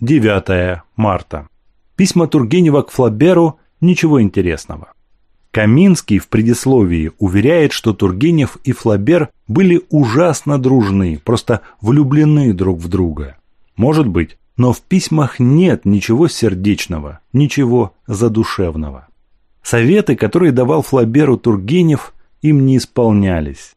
9 марта. Письма Тургенева к Флаберу ничего интересного. Каминский в предисловии уверяет, что Тургенев и Флабер были ужасно дружны, просто влюблены друг в друга. Может быть, но в письмах нет ничего сердечного, ничего задушевного. Советы, которые давал Флаберу Тургенев, им не исполнялись.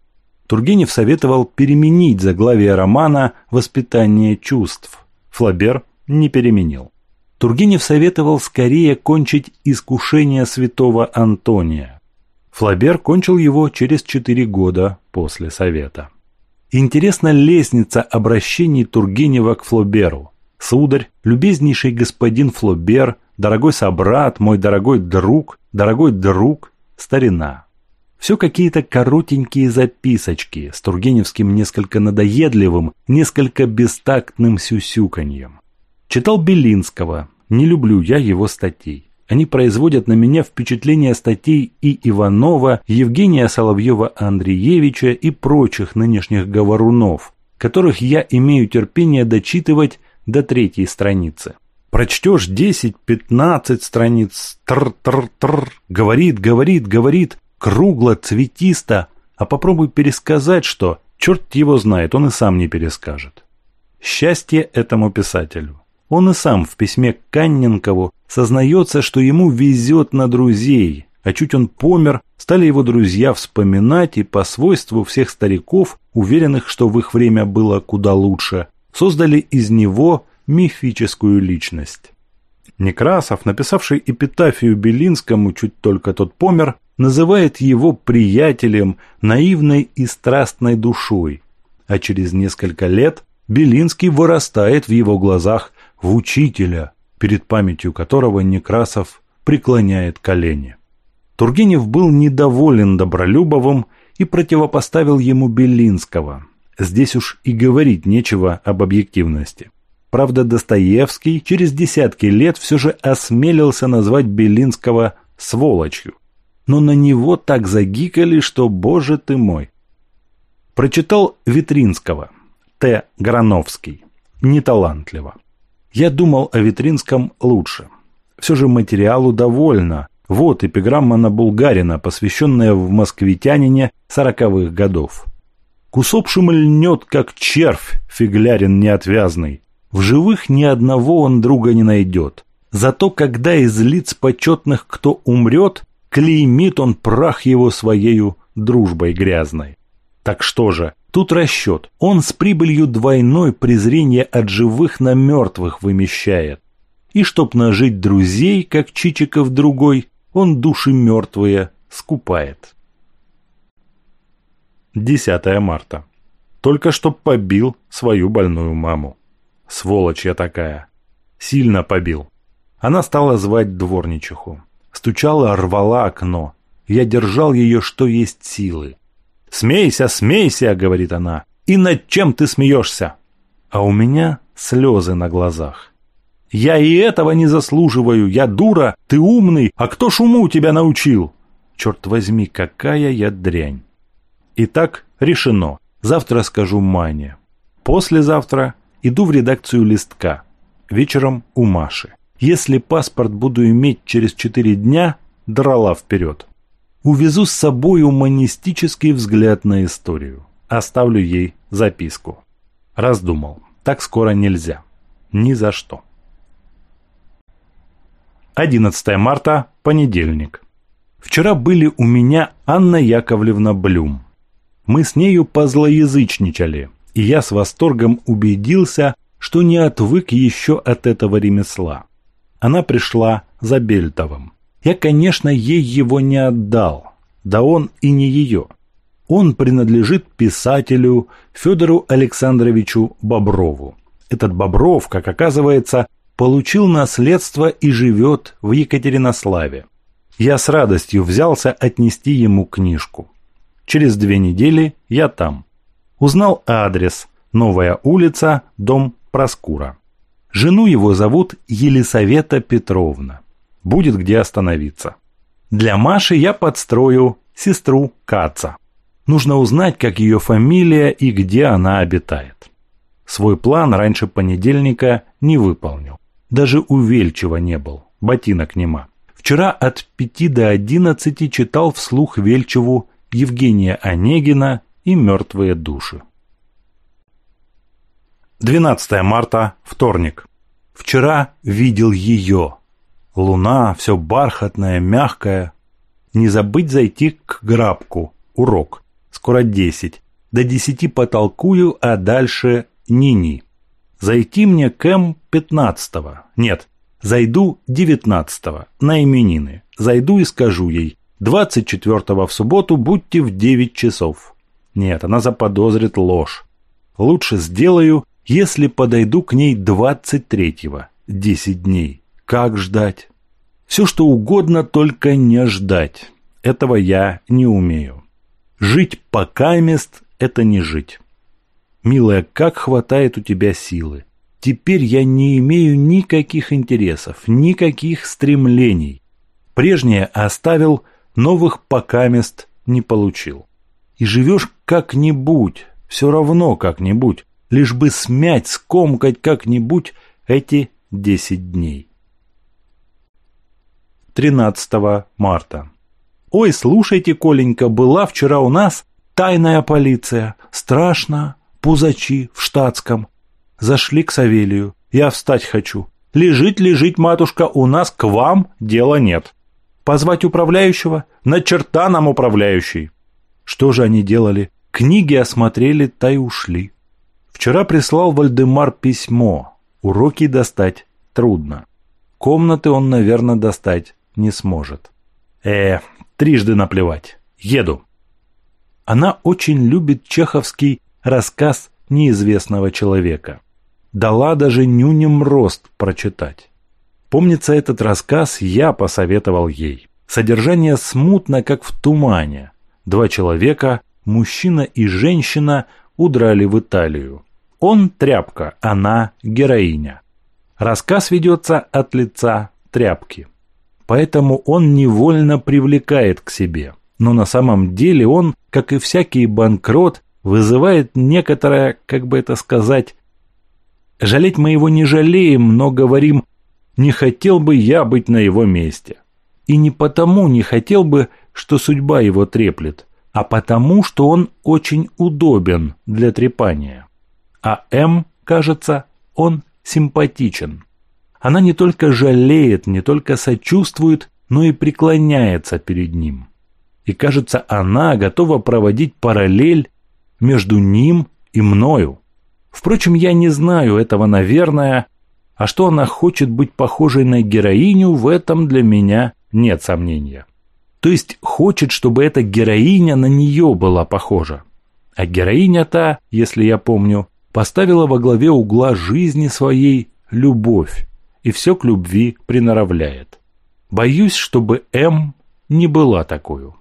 Тургенев советовал переменить заглавие романа «Воспитание чувств». Флабер не переменил. Тургенев советовал скорее кончить «Искушение святого Антония». Флабер кончил его через четыре года после совета. Интересна лестница обращений Тургенева к Флоберу. «Сударь, любезнейший господин Флобер, дорогой собрат, мой дорогой друг, дорогой друг, старина». Все какие-то коротенькие записочки с тургеневским несколько надоедливым, несколько бестактным сюсюканьем. Читал Белинского, не люблю я его статей. Они производят на меня впечатление статей и Иванова, Евгения Соловьева-Андреевича и прочих нынешних говорунов, которых я имею терпение дочитывать до третьей страницы. Прочтешь 10-15 страниц, тр-тр-тр, говорит, говорит, говорит, кругло, цветисто, а попробуй пересказать что, черт его знает, он и сам не перескажет. Счастье этому писателю. Он и сам в письме к Канненкову сознается, что ему везет на друзей, а чуть он помер, стали его друзья вспоминать и по свойству всех стариков, уверенных, что в их время было куда лучше, создали из него мифическую личность. Некрасов, написавший эпитафию Белинскому «Чуть только тот помер», называет его приятелем, наивной и страстной душой, а через несколько лет Белинский вырастает в его глазах в учителя, перед памятью которого Некрасов преклоняет колени. Тургенев был недоволен Добролюбовым и противопоставил ему Белинского. Здесь уж и говорить нечего об объективности. Правда, Достоевский через десятки лет все же осмелился назвать Белинского сволочью. Но на него так загикали, что, боже ты мой. Прочитал Витринского, Т. Грановский. Неталантливо. Я думал о Витринском лучше. Все же материалу довольно. Вот эпиграмма на Булгарина, посвященная в москвитянине сороковых годов. К усопшим льнет, как червь, фиглярин неотвязный. В живых ни одного он друга не найдет. Зато когда из лиц почетных кто умрет, клеймит он прах его своею дружбой грязной. Так что же, Тут расчет. Он с прибылью двойной презрение от живых на мертвых вымещает. И чтоб нажить друзей, как Чичиков другой, он души мертвые скупает. 10 марта. Только что побил свою больную маму. Сволочь я такая. Сильно побил. Она стала звать дворничиху. Стучала, рвала окно. Я держал ее, что есть силы. Смейся, смейся, говорит она, и над чем ты смеешься? А у меня слезы на глазах. Я и этого не заслуживаю, я дура, ты умный, а кто шуму тебя научил? Черт возьми, какая я дрянь. Итак, решено. Завтра скажу Мане. Послезавтра иду в редакцию листка. Вечером у Маши. Если паспорт буду иметь через четыре дня, драла вперед увезу с собой уманистический взгляд на историю. Оставлю ей записку. Раздумал. Так скоро нельзя. Ни за что. 11 марта, понедельник. Вчера были у меня Анна Яковлевна Блюм. Мы с нею позлоязычничали, и я с восторгом убедился, что не отвык еще от этого ремесла. Она пришла за Бельтовым. Я, конечно, ей его не отдал, да он и не ее. Он принадлежит писателю Федору Александровичу Боброву. Этот Бобров, как оказывается, получил наследство и живет в Екатеринославе. Я с радостью взялся отнести ему книжку. Через две недели я там. Узнал адрес. Новая улица, дом Проскура. Жену его зовут Елисавета Петровна будет где остановиться. Для Маши я подстрою сестру Каца. Нужно узнать, как ее фамилия и где она обитает. Свой план раньше понедельника не выполнил. Даже у Вельчева не был, ботинок нема. Вчера от 5 до 11 читал вслух Вельчеву Евгения Онегина и «Мертвые души». 12 марта, вторник. Вчера видел ее, Луна все бархатная, мягкая. Не забыть зайти к грабку. Урок. Скоро десять. До десяти потолкую, а дальше ни-ни. Зайти мне к М пятнадцатого. Нет, зайду девятнадцатого на именины. Зайду и скажу ей. Двадцать четвертого в субботу будьте в девять часов. Нет, она заподозрит ложь. Лучше сделаю, если подойду к ней двадцать третьего. Десять дней как ждать. Все что угодно, только не ждать. Этого я не умею. Жить пока мест – это не жить. Милая, как хватает у тебя силы. Теперь я не имею никаких интересов, никаких стремлений. Прежнее оставил, новых пока мест не получил. И живешь как-нибудь, все равно как-нибудь, лишь бы смять, скомкать как-нибудь эти десять дней. 13 марта. «Ой, слушайте, Коленька, была вчера у нас тайная полиция. Страшно. Пузачи в штатском. Зашли к Савелию. Я встать хочу. Лежить, лежить, матушка, у нас к вам дела нет. Позвать управляющего? На черта нам управляющий!» Что же они делали? Книги осмотрели, та и ушли. Вчера прислал Вальдемар письмо. Уроки достать трудно. Комнаты он, наверное, достать не сможет. Э, трижды наплевать. Еду. Она очень любит чеховский рассказ неизвестного человека. Дала даже Нюнем Рост прочитать. Помнится, этот рассказ я посоветовал ей. Содержание смутно, как в тумане. Два человека, мужчина и женщина, удрали в Италию. Он тряпка, она героиня. Рассказ ведется от лица тряпки поэтому он невольно привлекает к себе. Но на самом деле он, как и всякий банкрот, вызывает некоторое, как бы это сказать, жалеть мы его не жалеем, но говорим «не хотел бы я быть на его месте». И не потому не хотел бы, что судьба его треплет, а потому, что он очень удобен для трепания. А М, кажется, он симпатичен. Она не только жалеет, не только сочувствует, но и преклоняется перед ним. И кажется, она готова проводить параллель между ним и мною. Впрочем, я не знаю этого, наверное, а что она хочет быть похожей на героиню, в этом для меня нет сомнения. То есть хочет, чтобы эта героиня на нее была похожа. А героиня-то, если я помню, поставила во главе угла жизни своей любовь и все к любви приноравляет. Боюсь, чтобы М не была такую.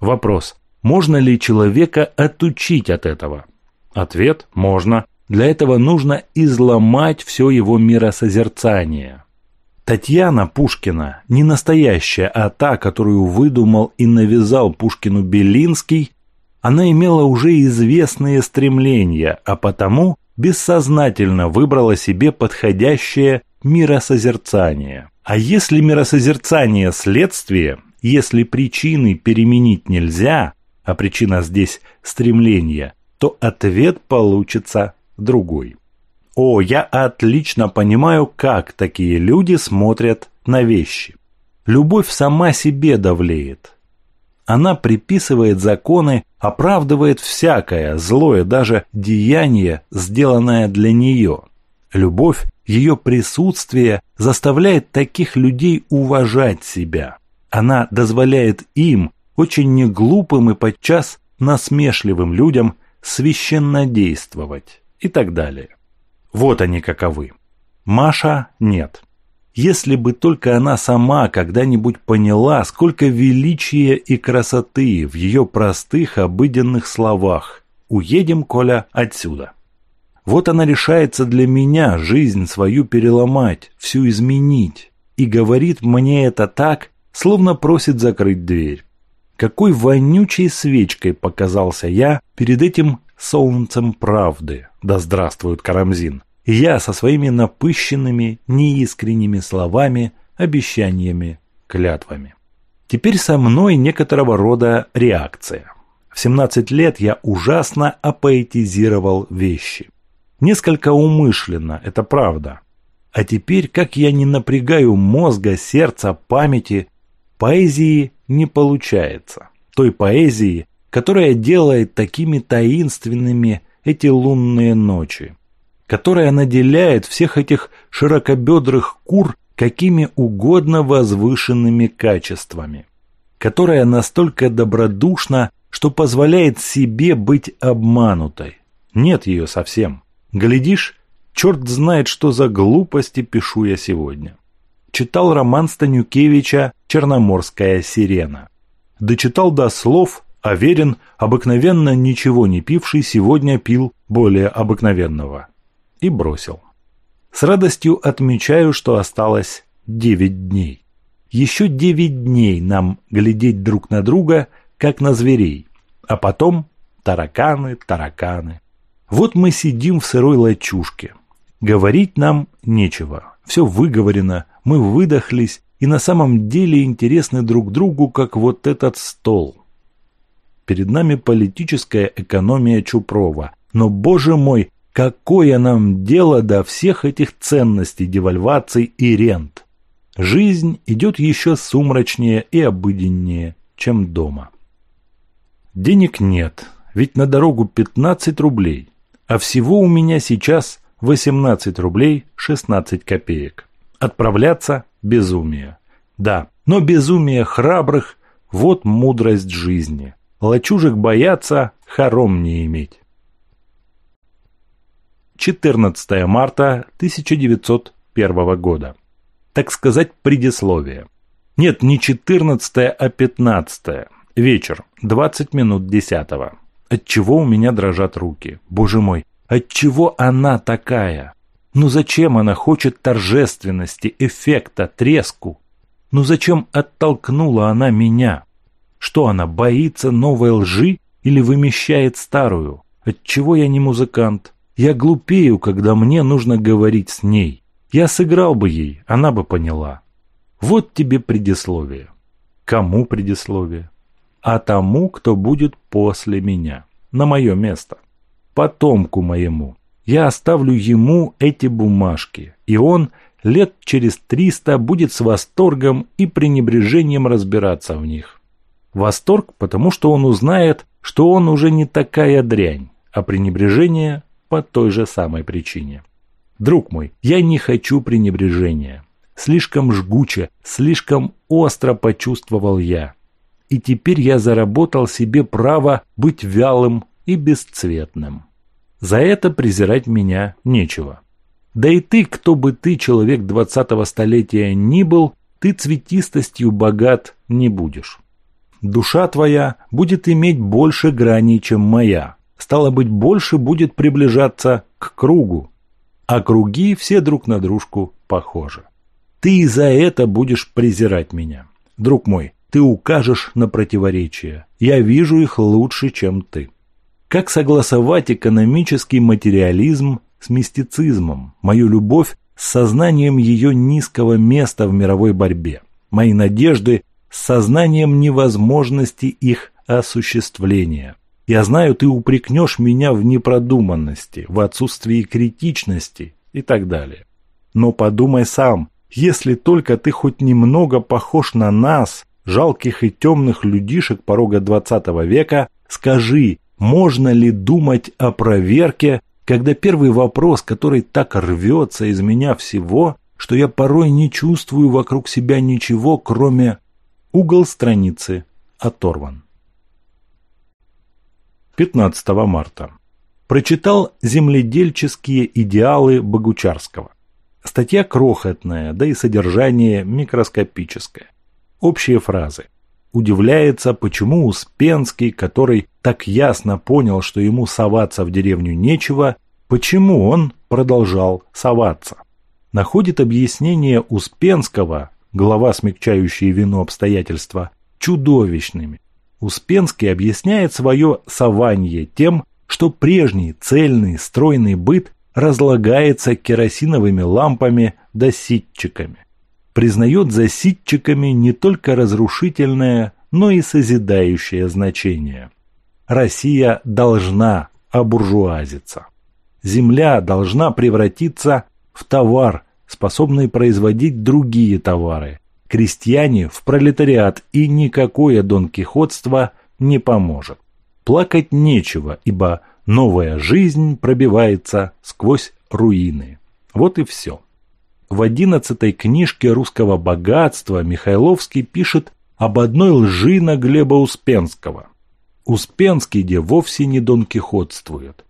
Вопрос, можно ли человека отучить от этого? Ответ – можно. Для этого нужно изломать все его миросозерцание. Татьяна Пушкина не настоящая, а та, которую выдумал и навязал Пушкину Белинский, она имела уже известные стремления, а потому бессознательно выбрала себе подходящее Миросозерцание. А если миросозерцание – следствие, если причины переменить нельзя, а причина здесь – стремление, то ответ получится другой. О, я отлично понимаю, как такие люди смотрят на вещи. Любовь сама себе давлеет. Она приписывает законы, оправдывает всякое злое, даже деяние, сделанное для нее. Любовь ее присутствие заставляет таких людей уважать себя. Она дозволяет им, очень неглупым и подчас насмешливым людям, священно действовать и так далее. Вот они каковы. Маша нет. Если бы только она сама когда-нибудь поняла, сколько величия и красоты в ее простых обыденных словах «Уедем, Коля, отсюда». Вот она решается для меня жизнь свою переломать, всю изменить. И говорит мне это так, словно просит закрыть дверь. Какой вонючей свечкой показался я перед этим солнцем правды. Да здравствует Карамзин. Я со своими напыщенными, неискренними словами, обещаниями, клятвами. Теперь со мной некоторого рода реакция. В 17 лет я ужасно апоэтизировал вещи – Несколько умышленно, это правда. А теперь, как я не напрягаю мозга, сердца, памяти, поэзии не получается. Той поэзии, которая делает такими таинственными эти лунные ночи, которая наделяет всех этих широкобедрых кур какими угодно возвышенными качествами, которая настолько добродушна, что позволяет себе быть обманутой. Нет ее совсем. Глядишь, черт знает, что за глупости пишу я сегодня. Читал роман Станюкевича «Черноморская сирена». Дочитал до слов, а верен, обыкновенно ничего не пивший, сегодня пил более обыкновенного. И бросил. С радостью отмечаю, что осталось девять дней. Еще девять дней нам глядеть друг на друга, как на зверей. А потом тараканы, тараканы. Вот мы сидим в сырой лачушке. Говорить нам нечего. Все выговорено, мы выдохлись и на самом деле интересны друг другу, как вот этот стол. Перед нами политическая экономия Чупрова. Но, боже мой, какое нам дело до всех этих ценностей, девальваций и рент? Жизнь идет еще сумрачнее и обыденнее, чем дома. Денег нет, ведь на дорогу 15 рублей – а всего у меня сейчас 18 рублей 16 копеек. Отправляться – безумие. Да, но безумие храбрых – вот мудрость жизни. Лачужек бояться, хором не иметь. 14 марта 1901 года. Так сказать, предисловие. Нет, не 14, а 15. Вечер, 20 минут 10. От чего у меня дрожат руки? Боже мой, от чего она такая? Ну зачем она хочет торжественности, эффекта, треску? Ну зачем оттолкнула она меня? Что она, боится новой лжи или вымещает старую? Отчего я не музыкант? Я глупею, когда мне нужно говорить с ней. Я сыграл бы ей, она бы поняла. Вот тебе предисловие. Кому предисловие? а тому, кто будет после меня, на мое место, потомку моему. Я оставлю ему эти бумажки, и он лет через триста будет с восторгом и пренебрежением разбираться в них. Восторг, потому что он узнает, что он уже не такая дрянь, а пренебрежение по той же самой причине. Друг мой, я не хочу пренебрежения. Слишком жгуче, слишком остро почувствовал я – и теперь я заработал себе право быть вялым и бесцветным. За это презирать меня нечего. Да и ты, кто бы ты, человек двадцатого столетия, ни был, ты цветистостью богат не будешь. Душа твоя будет иметь больше граней, чем моя. Стало быть, больше будет приближаться к кругу. А круги все друг на дружку похожи. Ты и за это будешь презирать меня. Друг мой, ты укажешь на противоречия. Я вижу их лучше, чем ты. Как согласовать экономический материализм с мистицизмом, мою любовь с сознанием ее низкого места в мировой борьбе, мои надежды с сознанием невозможности их осуществления? Я знаю, ты упрекнешь меня в непродуманности, в отсутствии критичности и так далее. Но подумай сам, если только ты хоть немного похож на нас, жалких и темных людишек порога 20 века, скажи, можно ли думать о проверке, когда первый вопрос, который так рвется из меня всего, что я порой не чувствую вокруг себя ничего, кроме угол страницы оторван. 15 марта. Прочитал «Земледельческие идеалы Богучарского». Статья крохотная, да и содержание микроскопическое общие фразы. Удивляется, почему Успенский, который так ясно понял, что ему соваться в деревню нечего, почему он продолжал соваться. Находит объяснение Успенского, глава смягчающие вину обстоятельства, чудовищными. Успенский объясняет свое сование тем, что прежний цельный стройный быт разлагается керосиновыми лампами да ситчиками признает за ситчиками не только разрушительное, но и созидающее значение. Россия должна обуржуазиться. Земля должна превратиться в товар, способный производить другие товары. Крестьяне в пролетариат и никакое донкихотство не поможет. Плакать нечего, ибо новая жизнь пробивается сквозь руины. Вот и все. В одиннадцатой книжке русского богатства Михайловский пишет об одной лжи на Глеба Успенского. Успенский где вовсе не Дон Кихотствует.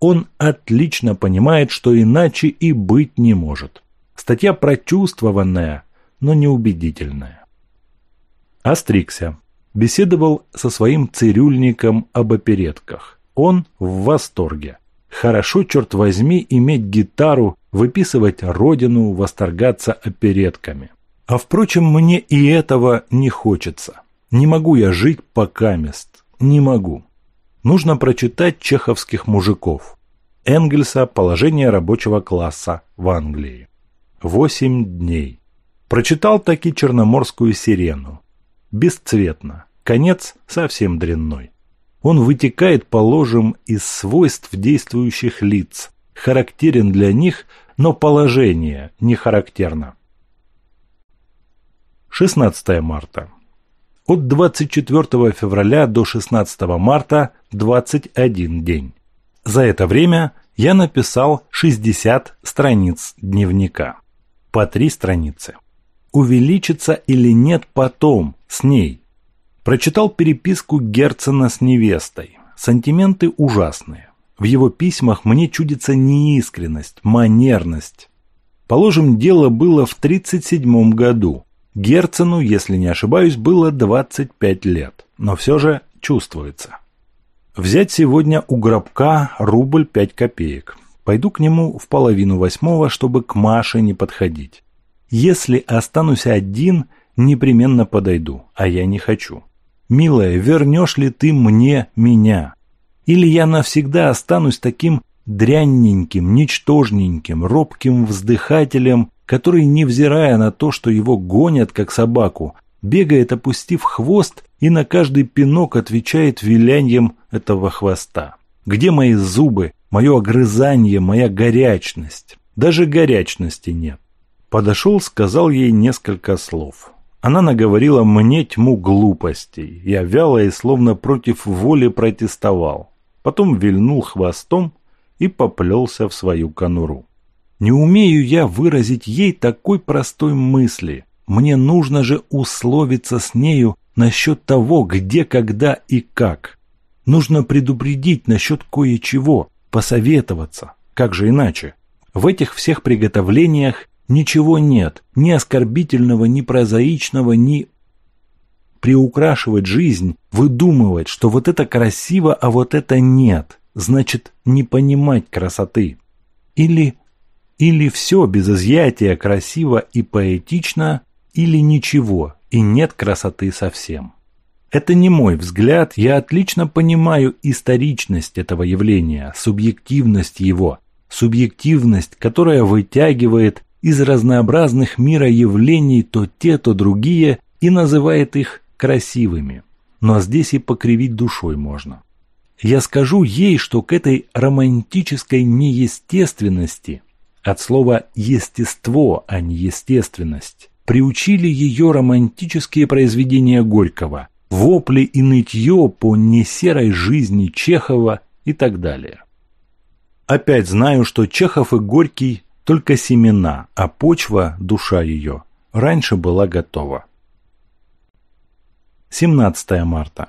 Он отлично понимает, что иначе и быть не может. Статья прочувствованная, но неубедительная. Остригся. Беседовал со своим цирюльником об оперетках. Он в восторге хорошо, черт возьми, иметь гитару, выписывать родину, восторгаться оперетками. А впрочем, мне и этого не хочется. Не могу я жить пока мест. Не могу. Нужно прочитать чеховских мужиков. Энгельса «Положение рабочего класса в Англии». Восемь дней. Прочитал таки черноморскую сирену. Бесцветно. Конец совсем дрянной. Он вытекает, положим, из свойств действующих лиц, характерен для них, но положение не характерно. 16 марта. От 24 февраля до 16 марта 21 день. За это время я написал 60 страниц дневника. По три страницы. Увеличится или нет потом с ней Прочитал переписку Герцена с невестой. Сантименты ужасные. В его письмах мне чудится неискренность, манерность. Положим, дело было в 1937 году. Герцену, если не ошибаюсь, было 25 лет. Но все же чувствуется. Взять сегодня у Гробка рубль 5 копеек. Пойду к нему в половину восьмого, чтобы к Маше не подходить. Если останусь один, непременно подойду, а я не хочу. «Милая, вернешь ли ты мне меня? Или я навсегда останусь таким дрянненьким, ничтожненьким, робким вздыхателем, который, невзирая на то, что его гонят как собаку, бегает, опустив хвост и на каждый пинок отвечает виляньем этого хвоста. Где мои зубы, мое огрызание, моя горячность? Даже горячности нет. Подошел, сказал ей несколько слов. Она наговорила мне тьму глупостей. Я вяло и словно против воли протестовал. Потом вильнул хвостом и поплелся в свою конуру. Не умею я выразить ей такой простой мысли. Мне нужно же условиться с нею насчет того, где, когда и как. Нужно предупредить насчет кое-чего, посоветоваться. Как же иначе? В этих всех приготовлениях Ничего нет, ни оскорбительного, ни прозаичного, ни приукрашивать жизнь, выдумывать, что вот это красиво, а вот это нет, значит не понимать красоты. Или, или все без изъятия красиво и поэтично, или ничего, и нет красоты совсем. Это не мой взгляд, я отлично понимаю историчность этого явления, субъективность его, субъективность, которая вытягивает, из разнообразных мира явлений то те, то другие и называет их красивыми. Но здесь и покривить душой можно. Я скажу ей, что к этой романтической неестественности, от слова «естество», а не «естественность», приучили ее романтические произведения Горького, вопли и нытье по несерой жизни Чехова и так далее. Опять знаю, что Чехов и Горький только семена, а почва, душа ее, раньше была готова. 17 марта.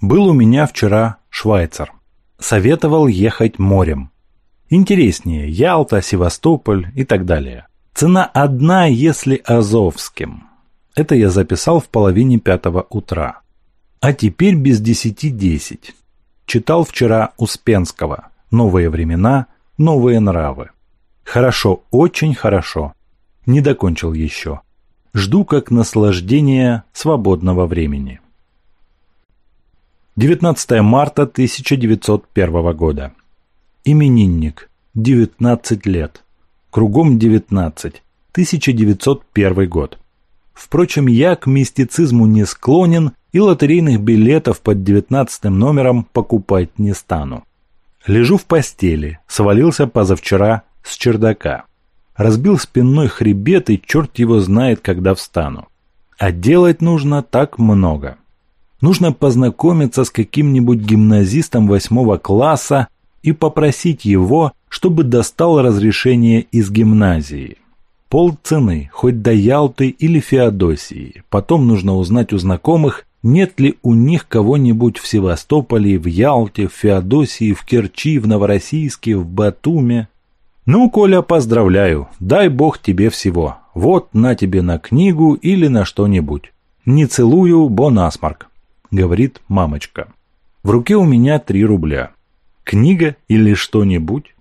Был у меня вчера швайцар. Советовал ехать морем. Интереснее Ялта, Севастополь и так далее. Цена одна, если Азовским. Это я записал в половине пятого утра. А теперь без десяти десять. Читал вчера Успенского. Новые времена, новые нравы. Хорошо, очень хорошо. Не докончил еще. Жду как наслаждение свободного времени. 19 марта 1901 года. Именинник. 19 лет. Кругом 19. 1901 год. Впрочем, я к мистицизму не склонен и лотерейных билетов под 19 номером покупать не стану. Лежу в постели, свалился позавчера с чердака. Разбил спинной хребет и черт его знает, когда встану. А делать нужно так много. Нужно познакомиться с каким-нибудь гимназистом восьмого класса и попросить его, чтобы достал разрешение из гимназии. Полцены, хоть до Ялты или Феодосии. Потом нужно узнать у знакомых, нет ли у них кого-нибудь в Севастополе, в Ялте, в Феодосии, в Керчи, в Новороссийске, в Батуме. Ну, Коля, поздравляю. Дай Бог тебе всего. Вот на тебе на книгу или на что-нибудь. Не целую, бо насморк, говорит мамочка. В руке у меня три рубля. Книга или что-нибудь?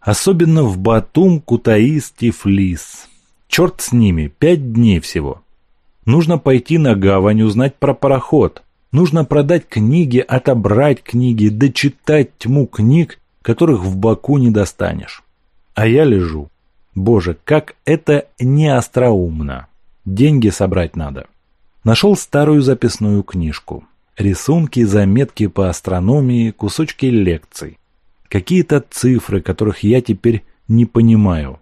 Особенно в Батум, Кутаис, Тифлис. Черт с ними, пять дней всего. Нужно пойти на гавань, узнать про пароход. Нужно продать книги, отобрать книги, дочитать тьму книг, которых в Баку не достанешь а я лежу. Боже, как это не остроумно. Деньги собрать надо. Нашел старую записную книжку. Рисунки, заметки по астрономии, кусочки лекций. Какие-то цифры, которых я теперь не понимаю.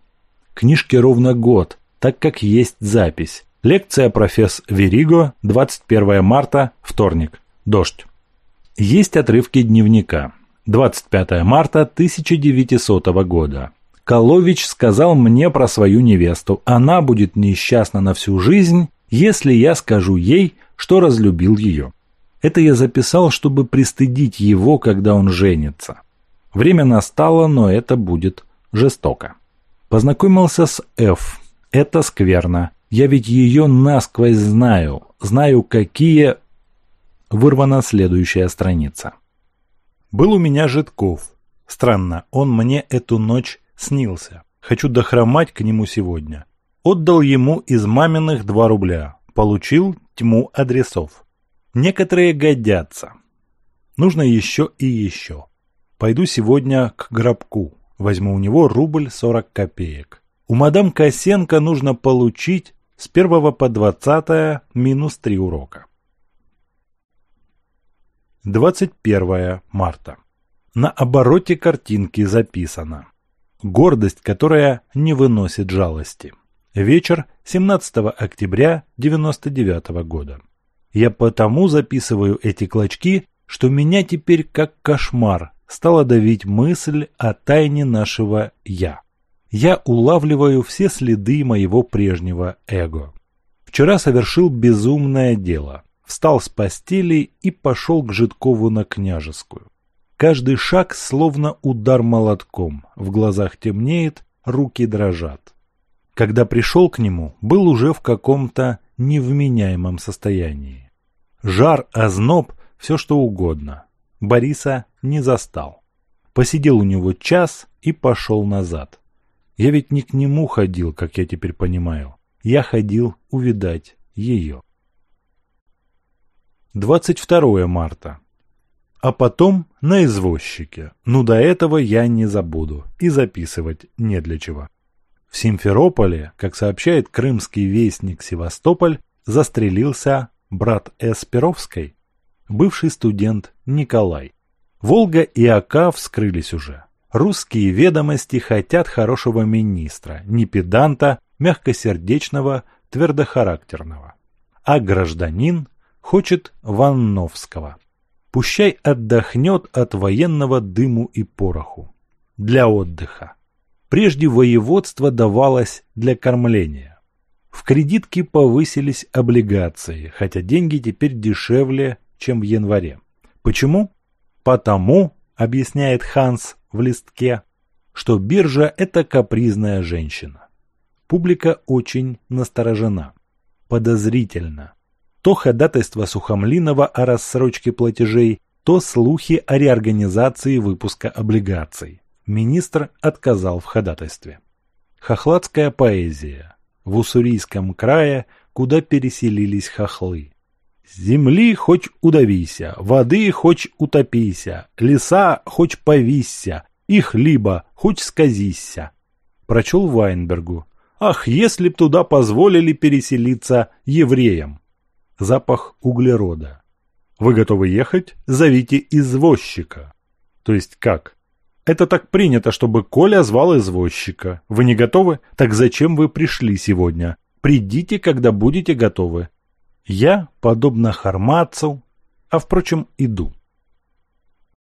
Книжке ровно год, так как есть запись. Лекция професс Вериго, 21 марта, вторник. Дождь. Есть отрывки дневника. 25 марта 1900 года. Колович сказал мне про свою невесту. Она будет несчастна на всю жизнь, если я скажу ей, что разлюбил ее. Это я записал, чтобы пристыдить его, когда он женится. Время настало, но это будет жестоко. Познакомился с Ф. Это скверно. Я ведь ее насквозь знаю. Знаю, какие... Вырвана следующая страница. Был у меня Житков. Странно, он мне эту ночь снился. Хочу дохромать к нему сегодня. Отдал ему из маминых два рубля. Получил тьму адресов. Некоторые годятся. Нужно еще и еще. Пойду сегодня к Гробку. Возьму у него рубль 40 копеек. У мадам Косенко нужно получить с 1 по 20 минус 3 урока. 21 марта. На обороте картинки записано гордость, которая не выносит жалости. Вечер 17 октября 99 -го года. Я потому записываю эти клочки, что меня теперь как кошмар стала давить мысль о тайне нашего «я». Я улавливаю все следы моего прежнего эго. Вчера совершил безумное дело. Встал с постели и пошел к Житкову на княжескую. Каждый шаг словно удар молотком, в глазах темнеет, руки дрожат. Когда пришел к нему, был уже в каком-то невменяемом состоянии. Жар, озноб, все что угодно. Бориса не застал. Посидел у него час и пошел назад. Я ведь не к нему ходил, как я теперь понимаю. Я ходил увидать ее. 22 марта. А потом на извозчике. Ну до этого я не забуду. И записывать не для чего. В Симферополе, как сообщает крымский вестник Севастополь, застрелился брат Эсперовской, бывший студент Николай. Волга и Ака вскрылись уже. Русские ведомости хотят хорошего министра, не педанта, мягкосердечного, твердохарактерного. А гражданин хочет Ванновского. Пущай отдохнет от военного дыму и пороху. Для отдыха. Прежде воеводство давалось для кормления. В кредитке повысились облигации, хотя деньги теперь дешевле, чем в январе. Почему? Потому, объясняет Ханс в листке, что биржа – это капризная женщина. Публика очень насторожена, подозрительно, то ходатайство Сухомлинова о рассрочке платежей, то слухи о реорганизации выпуска облигаций. Министр отказал в ходатайстве. Хохладская поэзия. В Уссурийском крае, куда переселились хохлы. Земли хоть удавися, воды хоть утопися, леса хоть повися, их либо хоть сказися. Прочел Вайнбергу. Ах, если б туда позволили переселиться евреям! запах углерода. Вы готовы ехать? Зовите извозчика. То есть как? Это так принято, чтобы Коля звал извозчика. Вы не готовы? Так зачем вы пришли сегодня? Придите, когда будете готовы. Я, подобно Хармацу, а впрочем, иду.